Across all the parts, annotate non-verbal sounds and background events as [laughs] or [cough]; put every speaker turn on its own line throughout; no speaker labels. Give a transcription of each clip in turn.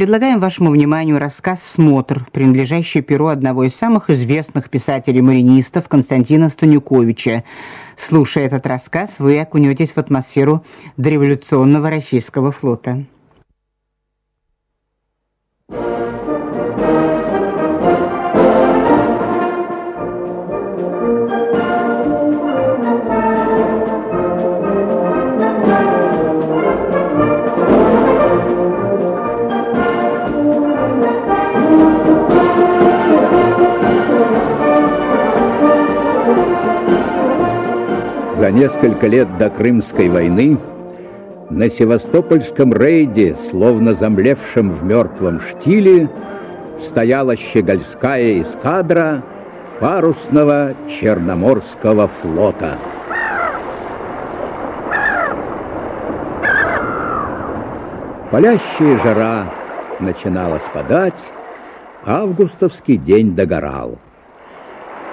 предлагаем вашему вниманию рассказ «Смотр», принадлежащий перу одного из самых известных писателей-маринистов Константина Станюковича. Слушая этот рассказ, вы окунетесь в атмосферу дореволюционного российского флота.
Несколько лет до Крымской войны на Севастопольском рейде, словно замлевшем в мертвом штиле, стояла щегольская эскадра парусного Черноморского флота. Палящая жара начинала спадать, августовский день догорал.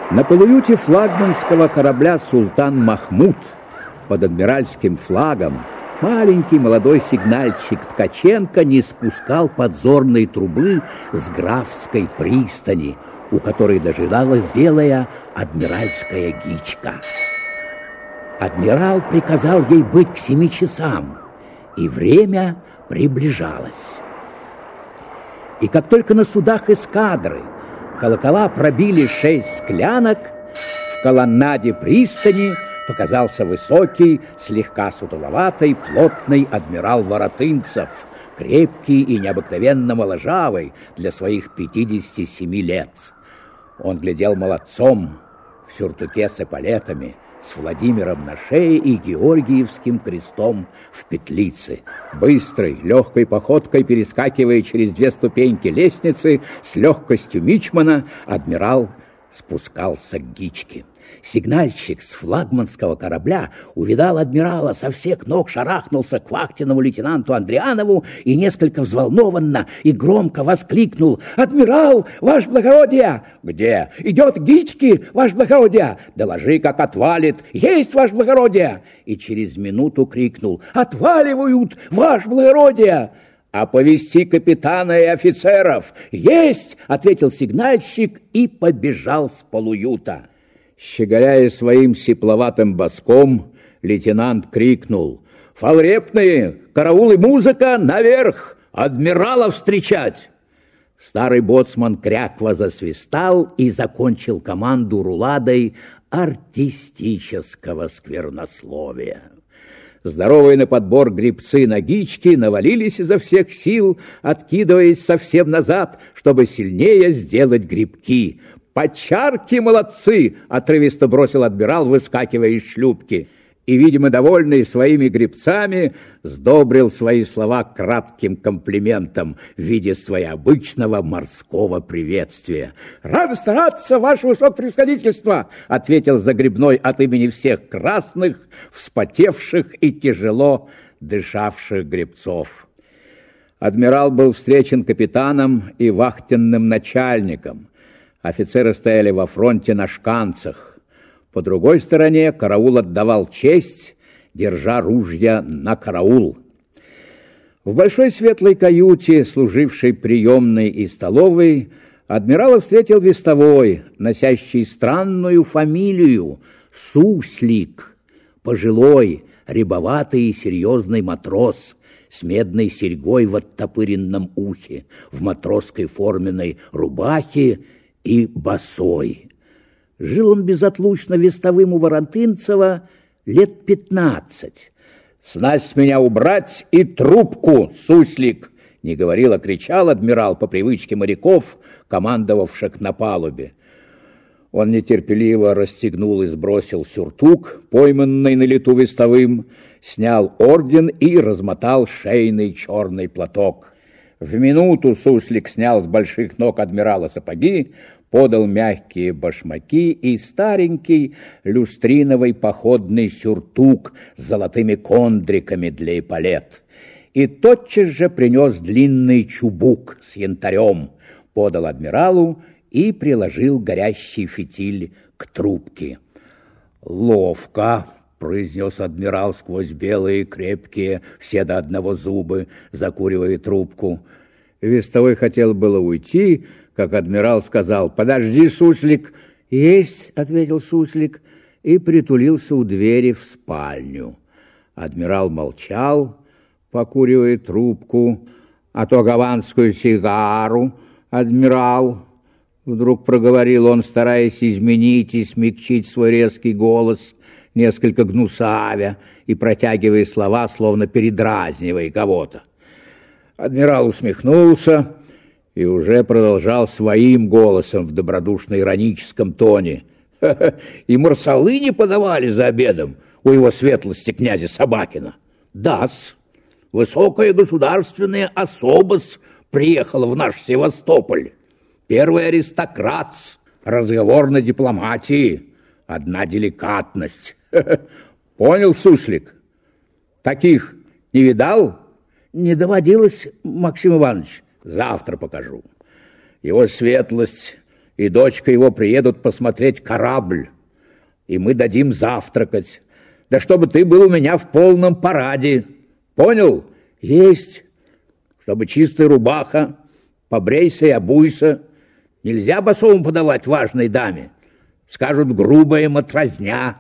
На полуюте флагманского корабля «Султан Махмуд» под адмиральским флагом маленький молодой сигнальщик Ткаченко не спускал подзорной трубы с графской пристани, у которой дожидалась белая адмиральская гичка. Адмирал приказал ей быть к семи часам, и время приближалось. И как только на судах эскадры – Колокола пробили шесть склянок. В колоннаде пристани показался высокий, слегка сутуловатый, плотный адмирал Воротынцев, крепкий и необыкновенно моложавый для своих 57 лет. Он глядел молодцом в сюртуке с эполетами, с Владимиром на шее и Георгиевским крестом в петлице. Быстрой, легкой походкой, перескакивая через две ступеньки лестницы, с легкостью мичмана, адмирал спускался к гичке. Сигнальщик с флагманского корабля увидал адмирала, со всех ног шарахнулся к вахтенному лейтенанту Андрианову и несколько взволнованно и громко воскликнул «Адмирал, ваш благородие!» «Где?» «Идет гички, ваш благородие!» «Доложи, как отвалит!» «Есть, ваш благородие!» И через минуту крикнул «Отваливают, ваш благородие!» «Оповести капитана и офицеров!» «Есть!» — ответил сигнальщик и побежал с полуюта. Щеголяя своим сипловатым боском, лейтенант крикнул «Фалрепные! Караул и музыка! Наверх! Адмирала встречать!» Старый боцман крякво засвистал и закончил команду руладой артистического сквернословия. Здоровые на подбор грибцы на гички навалились изо всех сил, откидываясь совсем назад, чтобы сильнее сделать грибки. «Почарки молодцы!» — отрывисто бросил адмирал, выскакивая из шлюпки. И, видимо, довольный своими гребцами, сдобрил свои слова кратким комплиментом в виде своеобычного морского приветствия. «Рад стараться, ваше высокопревосходительство!» — ответил Загребной от имени всех красных, вспотевших и тяжело дышавших гребцов. Адмирал был встречен капитаном и вахтенным начальником — Офицеры стояли во фронте на шканцах. По другой стороне караул отдавал честь, держа ружья на караул. В большой светлой каюте, служившей приемной и столовой, адмирала встретил вестовой, носящий странную фамилию Суслик, пожилой, рябоватый и серьезный матрос с медной серьгой в оттопыренном ухе, в матросской форменной рубахе и босой. Жил он безотлучно вестовым у Воротынцева лет пятнадцать. «Снасть меня убрать и трубку, суслик!» Не говорил, а кричал адмирал по привычке моряков, командовавших на палубе. Он нетерпеливо расстегнул и сбросил сюртук, пойманный на лету вестовым, снял орден и размотал шейный черный платок. В минуту суслик снял с больших ног адмирала сапоги, подал мягкие башмаки и старенький люстриновый походный сюртук с золотыми кондриками для эполет. И тотчас же принес длинный чубук с янтарем, подал адмиралу и приложил горящий фитиль к трубке. «Ловко!» — произнес адмирал сквозь белые, крепкие, все до одного зубы, закуривая трубку. Вестовой хотел было уйти, как адмирал сказал, «Подожди, суслик!» «Есть», — ответил суслик, и притулился у двери в спальню. Адмирал молчал, покуривая трубку, а то гаванскую сигару, адмирал, вдруг проговорил он, стараясь изменить и смягчить свой резкий голос, несколько гнусавя и протягивая слова, словно передразнивая кого-то. Адмирал усмехнулся и уже продолжал своим голосом в добродушно-ироническом тоне. [laughs] И марсалы не подавали за обедом у его светлости князя Собакина. Да-с, высокая государственная особость приехала в наш Севастополь. Первый аристократ, разговор на дипломатии, одна деликатность. [laughs] Понял, суслик? Таких не видал? Не доводилось, Максим Иванович. Завтра покажу. Его светлость и дочка его приедут посмотреть корабль, и мы дадим завтракать. Да чтобы ты был у меня в полном параде. Понял? Есть. Чтобы чистая рубаха, побрейся и обуйся. Нельзя босому подавать важной даме. Скажут, грубая матрозня.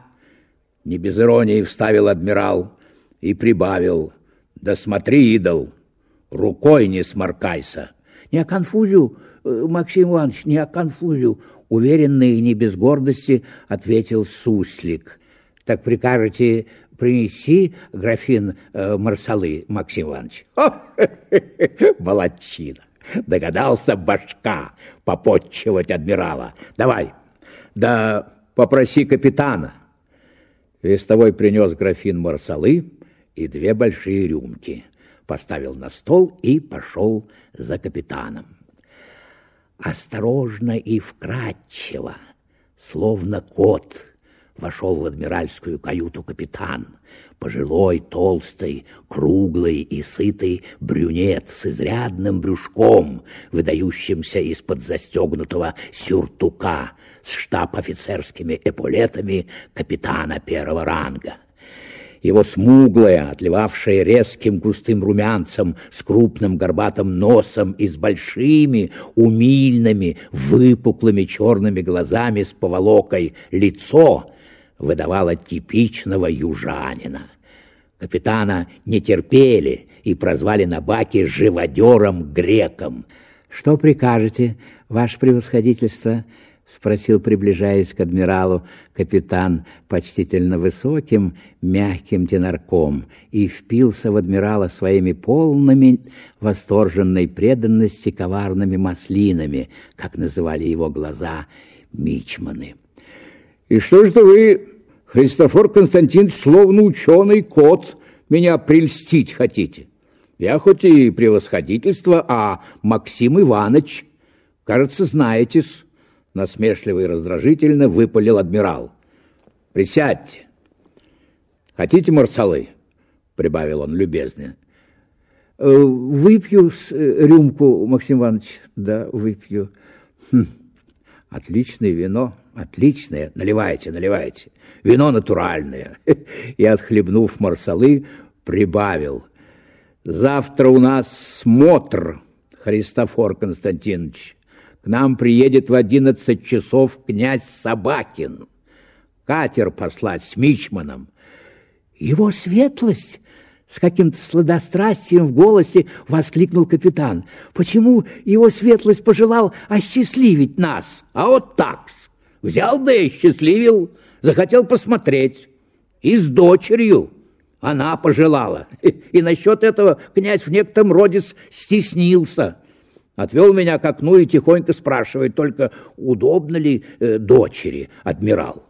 Не без иронии вставил адмирал и прибавил. Да смотри, идол, рукой не сморкайся. Не оконфузю, э, Максим Иванович, не оконфузю, уверенно и не без гордости ответил Суслик. Так прикажете принеси графин э, марсалы, Максим Иванович? [laughs] Молодчина! Догадался башка попотчевать адмирала. Давай, да попроси капитана. Вестовой принес графин марсалы и две большие рюмки поставил на стол и пошел за капитаном. Осторожно и вкрадчиво, словно кот, вошел в адмиральскую каюту капитан, пожилой, толстый, круглый и сытый брюнет с изрядным брюшком, выдающимся из-под застегнутого сюртука с штаб-офицерскими эполетами капитана первого ранга. Его смуглая, отливавшая резким густым румянцем, с крупным горбатым носом и с большими, умильными, выпуклыми черными глазами с поволокой лицо выдавало типичного южанина. Капитана не терпели и прозвали на баке живодером-греком. «Что прикажете, ваше превосходительство?» — спросил, приближаясь к адмиралу, капитан почтительно высоким, мягким тенарком и впился в адмирала своими полными восторженной преданности коварными маслинами, как называли его глаза мичманы. «И что же вы, Христофор Константинович, словно ученый кот, меня прельстить хотите? Я хоть и превосходительство, а Максим Иванович, кажется, знаетесь» насмешливо и раздражительно выпалил адмирал. «Присядьте. Хотите марсалы?» — прибавил он любезно. «Э, «Выпью с э, рюмку, Максим Иванович». «Да, выпью». Хм, «Отличное вино, отличное. Наливайте, наливайте. Вино натуральное». [laughs] И, отхлебнув марсалы, прибавил. «Завтра у нас смотр, Христофор Константинович нам приедет в одиннадцать часов князь Собакин. Катер послать с Мичманом. Его светлость! С каким-то сладострастием в голосе воскликнул капитан. Почему его светлость пожелал осчастливить нас? А вот так Взял да и счастливил, захотел посмотреть. И с дочерью она пожелала. И, [laughs] и насчет этого князь в некотором роде стеснился. Отвел меня к окну и тихонько спрашивает только, удобно ли э, дочери, адмирал.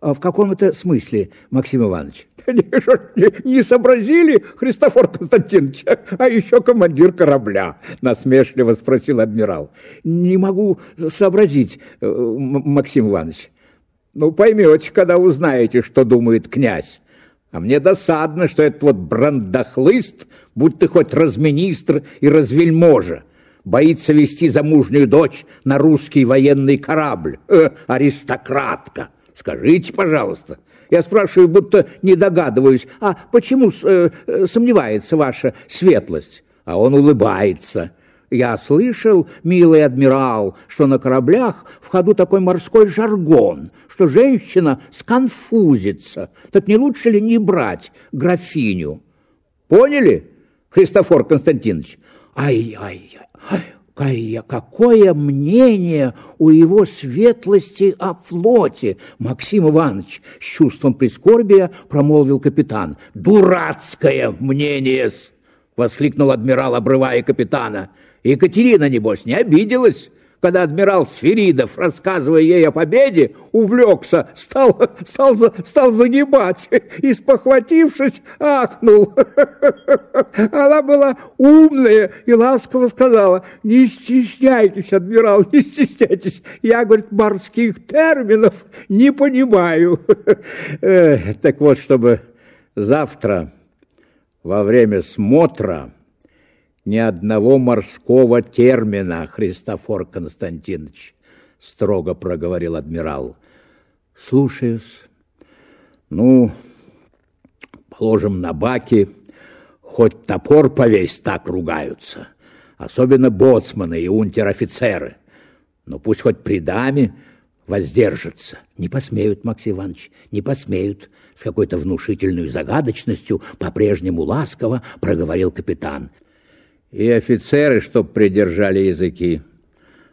А в каком это смысле, Максим Иванович? [laughs] Не, не сообразили, Христофор Константинович, а еще командир корабля, насмешливо спросил адмирал. Не могу сообразить, э, Максим Иванович. Ну, поймете, когда узнаете, что думает князь. А мне досадно, что этот вот брандахлыст, будь ты хоть разминистр и развельможа, боится вести замужнюю дочь на русский военный корабль. Э, аристократка. Скажите, пожалуйста. Я спрашиваю, будто не догадываюсь, а почему э, сомневается ваша светлость? А он улыбается. Я слышал, милый адмирал, что на кораблях в ходу такой морской жаргон, что женщина сконфузится. Так не лучше ли не брать графиню? Поняли, Христофор Константинович? Ай-яй-яй, какое мнение у его светлости о флоте, Максим Иванович, с чувством прискорбия промолвил капитан. Дурацкое мнение воскликнул адмирал, обрывая капитана. Екатерина, небось, не обиделась, когда адмирал Сферидов, рассказывая ей о победе, увлекся, стал, стал, стал загибать и, спохватившись, ахнул. Она была умная и ласково сказала, не стесняйтесь, адмирал, не стесняйтесь. Я, говорит, морских терминов не понимаю. Так вот, чтобы завтра во время смотра ни одного морского термина, Христофор Константинович, строго проговорил адмирал. Слушаюсь. Ну, положим, на баке хоть топор повесь так ругаются, особенно боцманы и унтер-офицеры. Но пусть хоть при даме воздержатся. Не посмеют, Максим Иванович, не посмеют. С какой-то внушительной загадочностью, по-прежнему ласково проговорил капитан. И офицеры, чтоб придержали языки,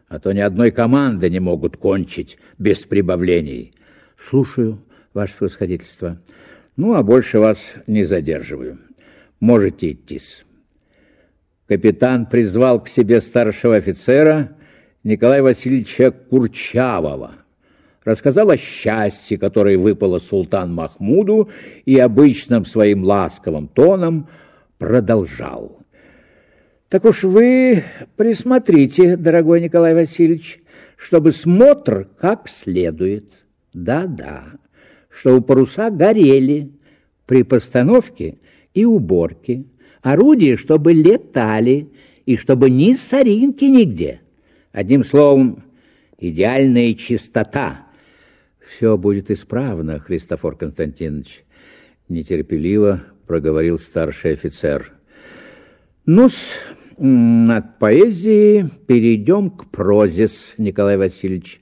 а то ни одной команды не могут кончить без прибавлений. Слушаю, ваше превосходительство. Ну, а больше вас не задерживаю. Можете идти. Капитан призвал к себе старшего офицера Николая Васильевича Курчавого рассказал о счастье, которое выпало султан Махмуду, и обычным своим ласковым тоном продолжал. Так уж вы присмотрите, дорогой Николай Васильевич, чтобы смотр как следует. Да-да, чтобы паруса горели при постановке и уборке, орудия, чтобы летали, и чтобы ни соринки нигде. Одним словом, идеальная чистота — все будет исправно, Христофор Константинович, нетерпеливо проговорил старший офицер. ну от поэзии перейдем к прозе, Николай Васильевич.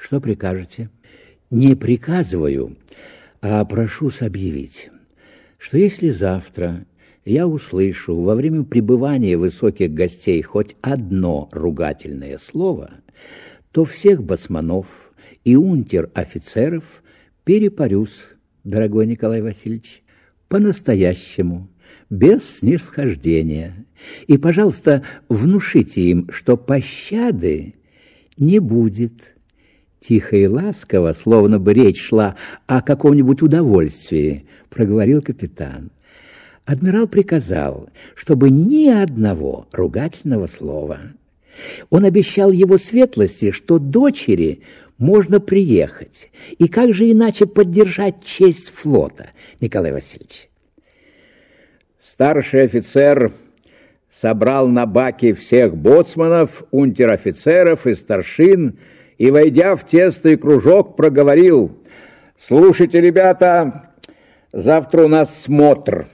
Что прикажете? Не приказываю, а прошу объявить, что если завтра я услышу во время пребывания высоких гостей хоть одно ругательное слово, то всех басманов и унтер-офицеров перепарюсь, дорогой Николай Васильевич, по-настоящему, без снисхождения. И, пожалуйста, внушите им, что пощады не будет. Тихо и ласково, словно бы речь шла о каком-нибудь удовольствии, проговорил капитан. Адмирал приказал, чтобы ни одного ругательного слова. Он обещал его светлости, что дочери можно приехать. И как же иначе поддержать честь флота, Николай Васильевич? Старший офицер собрал на баке всех боцманов, унтер-офицеров и старшин и, войдя в тесный кружок, проговорил «Слушайте, ребята, завтра у нас смотр».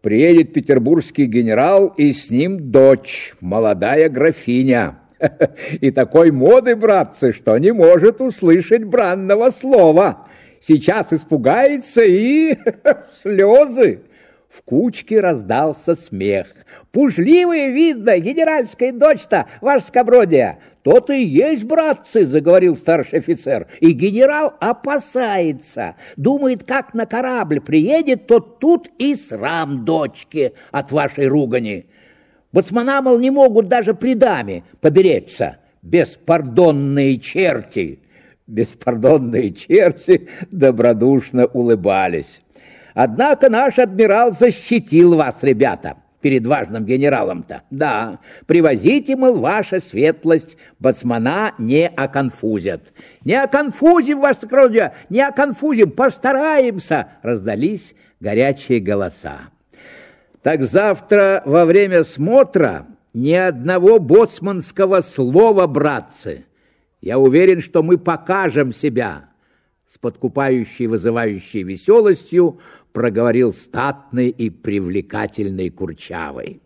Приедет петербургский генерал, и с ним дочь, молодая графиня. [laughs] И такой моды, братцы, что не может услышать бранного слова. Сейчас испугается и [laughs] слезы. В кучке раздался смех. «Пужливая, видно, генеральская дочь-то, ваше скобродие!» «То-то и есть, братцы!» — заговорил старший офицер. «И генерал опасается. Думает, как на корабль приедет, то тут и срам дочки от вашей ругани. Боцмана, мол, не могут даже при даме поберечься. Беспардонные черти. Беспардонные черти добродушно улыбались. Однако наш адмирал защитил вас, ребята, перед важным генералом-то. Да, привозите, мол, ваша светлость, боцмана не оконфузят. Не оконфузим, ваше сокровие, не оконфузим, постараемся, раздались горячие голоса. Так завтра во время смотра ни одного боцманского слова, братцы. Я уверен, что мы покажем себя. С подкупающей, вызывающей веселостью проговорил статный и привлекательный Курчавый.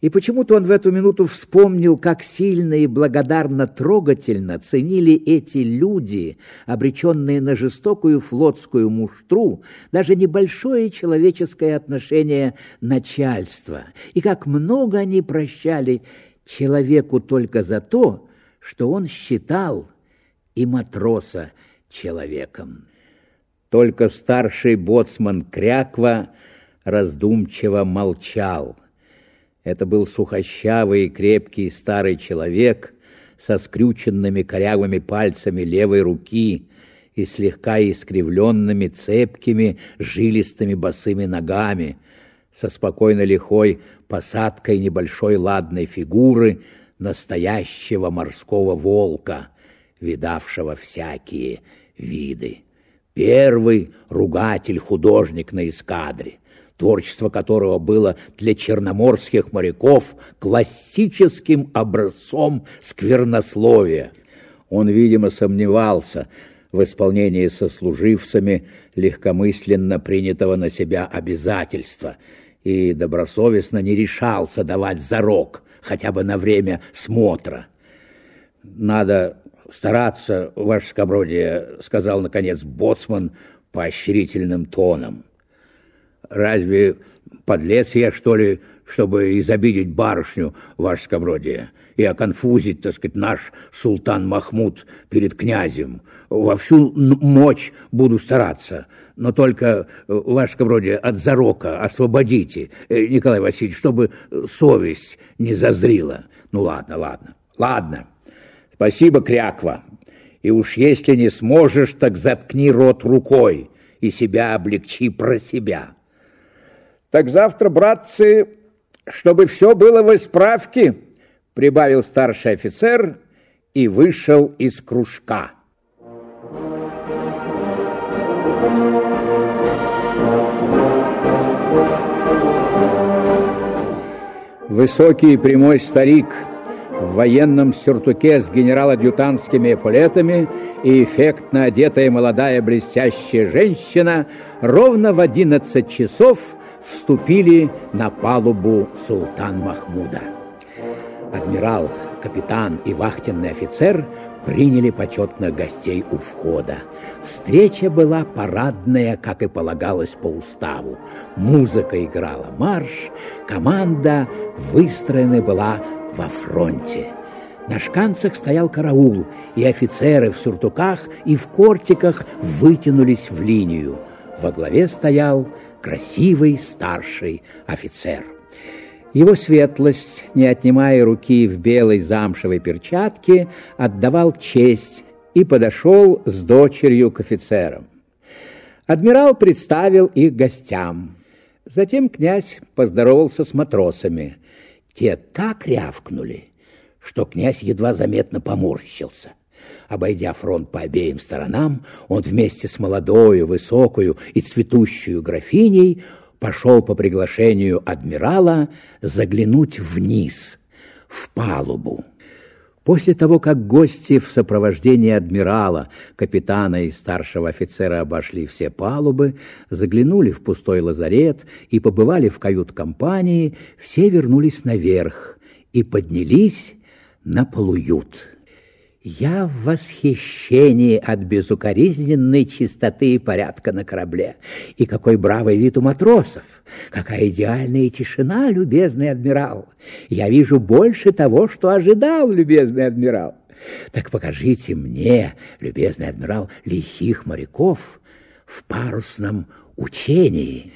И почему-то он в эту минуту вспомнил, как сильно и благодарно трогательно ценили эти люди, обреченные на жестокую флотскую муштру, даже небольшое человеческое отношение начальства, и как много они прощали человеку только за то, что он считал и матроса человеком. Только старший боцман Кряква раздумчиво молчал — это был сухощавый и крепкий старый человек со скрюченными корявыми пальцами левой руки и слегка искривленными цепкими жилистыми босыми ногами, со спокойно лихой посадкой небольшой ладной фигуры настоящего морского волка, видавшего всякие виды. Первый ругатель-художник на эскадре — творчество которого было для черноморских моряков классическим образцом сквернословия. Он, видимо, сомневался в исполнении сослуживцами легкомысленно принятого на себя обязательства и добросовестно не решался давать зарок хотя бы на время смотра. «Надо стараться, ваше скобродие», — сказал, наконец, боцман поощрительным тоном. Разве подлец я, что ли, чтобы изобидеть барышню, ваше скобродие, и оконфузить, так сказать, наш султан Махмуд перед князем? Во всю мочь буду стараться, но только, ваше скобродие, от зарока освободите, э, Николай Васильевич, чтобы совесть не зазрила. Ну, ладно, ладно, ладно. Спасибо, Кряква. И уж если не сможешь, так заткни рот рукой и себя облегчи про себя. Так завтра, братцы, чтобы все было в исправке, прибавил старший офицер и вышел из кружка. Высокий и прямой старик в военном сюртуке с генерал-адъютантскими эполетами и эффектно одетая молодая блестящая женщина ровно в одиннадцать часов вступили на палубу султан Махмуда. Адмирал, капитан и вахтенный офицер приняли почетных гостей у входа. Встреча была парадная, как и полагалось по уставу. Музыка играла марш, команда выстроена была во фронте. На шканцах стоял караул, и офицеры в суртуках и в кортиках вытянулись в линию. Во главе стоял красивый старший офицер. Его светлость, не отнимая руки в белой замшевой перчатке, отдавал честь и подошел с дочерью к офицерам. Адмирал представил их гостям. Затем князь поздоровался с матросами. Те так рявкнули, что князь едва заметно поморщился. Обойдя фронт по обеим сторонам, он вместе с молодою, высокою и цветущую графиней пошел по приглашению адмирала заглянуть вниз, в палубу. После того, как гости в сопровождении адмирала, капитана и старшего офицера обошли все палубы, заглянули в пустой лазарет и побывали в кают-компании, все вернулись наверх и поднялись на полуют. Я в восхищении от безукоризненной чистоты и порядка на корабле. И какой бравый вид у матросов! Какая идеальная тишина, любезный адмирал! Я вижу больше того, что ожидал, любезный адмирал. Так покажите мне, любезный адмирал, лихих моряков в парусном учении.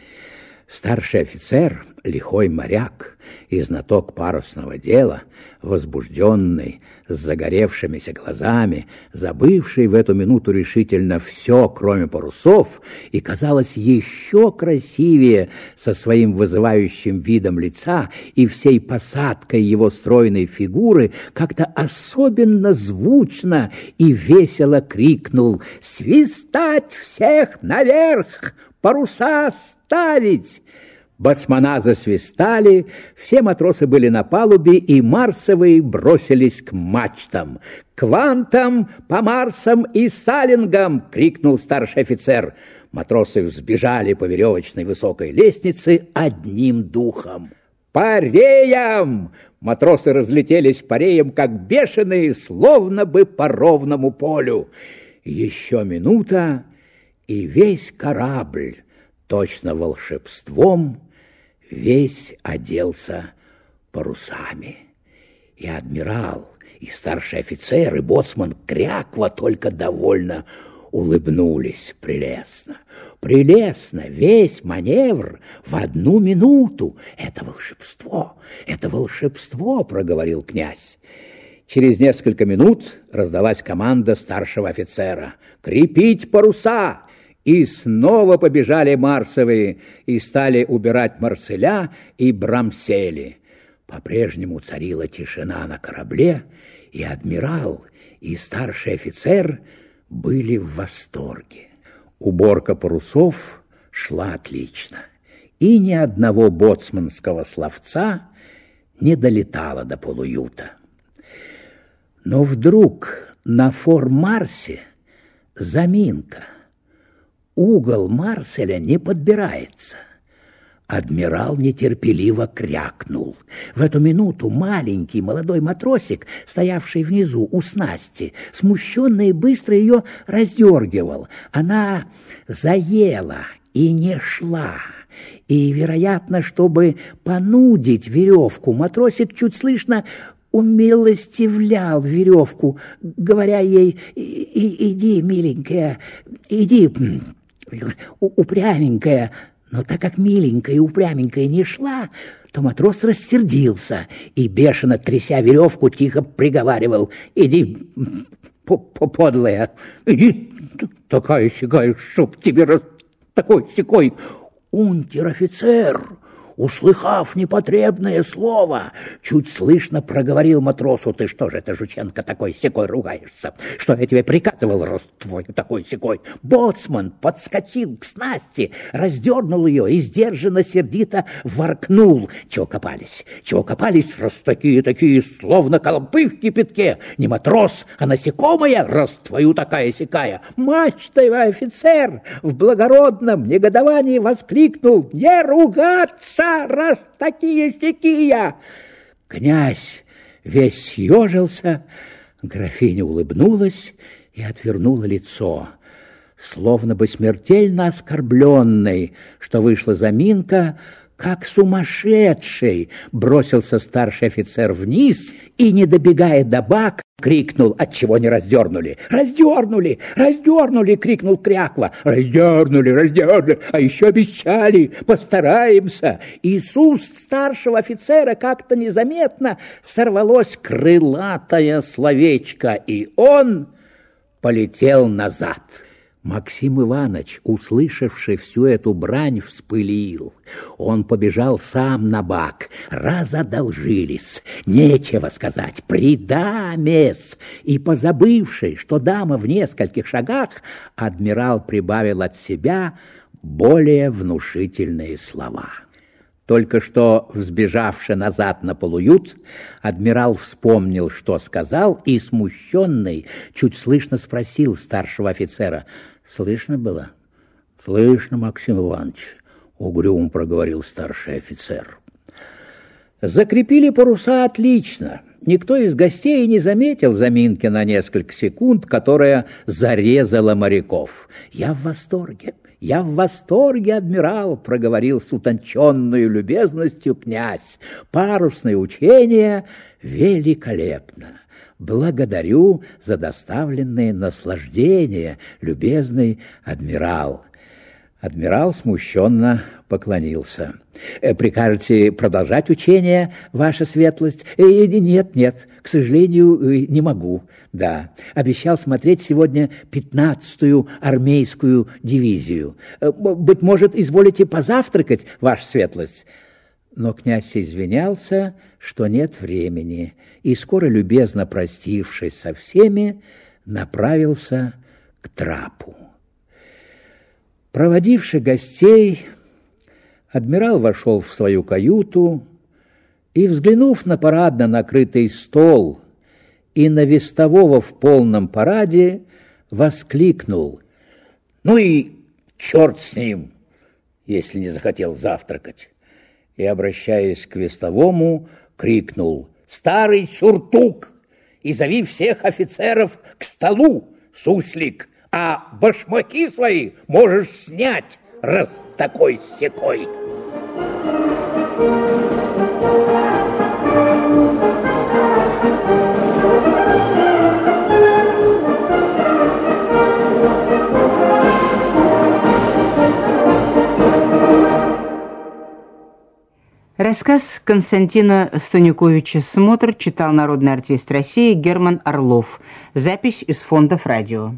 Старший офицер, лихой моряк и знаток парусного дела, возбужденный, с загоревшимися глазами, забывший в эту минуту решительно все, кроме парусов, и, казалось, еще красивее со своим вызывающим видом лица и всей посадкой его стройной фигуры, как-то особенно звучно и весело крикнул «Свистать всех наверх! Паруса ставить!» Бацмана засвистали, все матросы были на палубе, и марсовые бросились к мачтам. «К вантам, по марсам и салингам!» — крикнул старший офицер. Матросы взбежали по веревочной высокой лестнице одним духом. Пареям! Матросы разлетелись пареем, как бешеные, словно бы по ровному полю. Еще минута, и весь корабль, точно волшебством, весь оделся парусами. И адмирал, и старший офицер, и боцман Кряква только довольно улыбнулись прелестно. Прелестно, весь маневр в одну минуту. Это волшебство, это волшебство, проговорил князь. Через несколько минут раздалась команда старшего офицера. «Крепить паруса!» И снова побежали Марсовые и стали убирать Марселя и Брамсели. По-прежнему царила тишина на корабле, и адмирал, и старший офицер были в восторге. Уборка парусов шла отлично, и ни одного боцманского словца не долетало до полуюта. Но вдруг на фор-Марсе заминка. Угол Марселя не подбирается — Адмирал нетерпеливо крякнул. В эту минуту маленький молодой матросик, стоявший внизу у снасти, смущенно и быстро ее раздергивал. Она заела и не шла. И, вероятно, чтобы понудить веревку, матросик чуть слышно умилостивлял веревку, говоря ей «Иди, миленькая, иди, упряменькая». Но так как миленькая и упряменькая не шла, то матрос рассердился и, бешено тряся веревку, тихо приговаривал «Иди, подлая, иди, такая-сякая, чтоб тебе раз такой-сякой, унтер-офицер!» Услыхав непотребное слово, чуть слышно проговорил матросу, «Ты что же это, жученко, такой секой ругаешься? Что я тебе приказывал, рост твой такой секой?» Боцман подскочил к снасти, раздернул ее и сдержанно сердито воркнул. «Чего копались? Чего копались, раз такие-такие, словно колпы в кипятке? Не матрос, а насекомая, раз твою такая-сякая!» Мачтовый офицер в благородном негодовании воскликнул «Не ругаться!» Отца, раз такие-сякие!» Князь весь съежился, графиня улыбнулась и отвернула лицо, словно бы смертельно оскорбленной, что вышла заминка, как сумасшедший бросился старший офицер вниз и, не добегая до бак, крикнул, отчего не раздернули. «Раздернули! Раздернули!» — крикнул Кряква. «Раздернули! Раздернули! А еще обещали! Постараемся!» Уст старшего офицера как-то незаметно сорвалось крылатое словечко, и он полетел назад. Максим Иванович, услышавший всю эту брань, вспылил. Он побежал сам на бак. Разодолжились. Нечего сказать. Придамес. И, позабывший, что дама в нескольких шагах, адмирал прибавил от себя более внушительные слова. Только что, взбежавши назад на полуют, адмирал вспомнил, что сказал, и, смущенный, чуть слышно спросил старшего офицера — Слышно было? Слышно, Максим Иванович, угрюм проговорил старший офицер. Закрепили паруса отлично. Никто из гостей не заметил заминки на несколько секунд, которая зарезала моряков. Я в восторге. «Я в восторге, адмирал!» — проговорил с утонченной любезностью князь. «Парусное учение великолепно!» Благодарю за доставленное наслаждение, любезный адмирал. Адмирал смущенно поклонился. «Э, «Прикажете продолжать учение, ваша светлость?» э, «Нет, нет, к сожалению, э, не могу. Да, обещал смотреть сегодня пятнадцатую армейскую дивизию. Быть может, изволите позавтракать, ваша светлость?» Но князь извинялся, что нет времени, и скоро, любезно простившись со всеми, направился к трапу. Проводивший гостей, адмирал вошел в свою каюту и, взглянув на парадно накрытый стол и на вестового в полном параде, воскликнул «Ну и черт с ним, если не захотел завтракать!» и, обращаясь к вестовому, крикнул «Старый сюртук! И зови всех офицеров к столу, суслик, а башмаки свои можешь снять, раз такой-секой!»
Рассказ Константина Станюковича «Смотр» читал народный артист России Герман Орлов. Запись из фондов радио.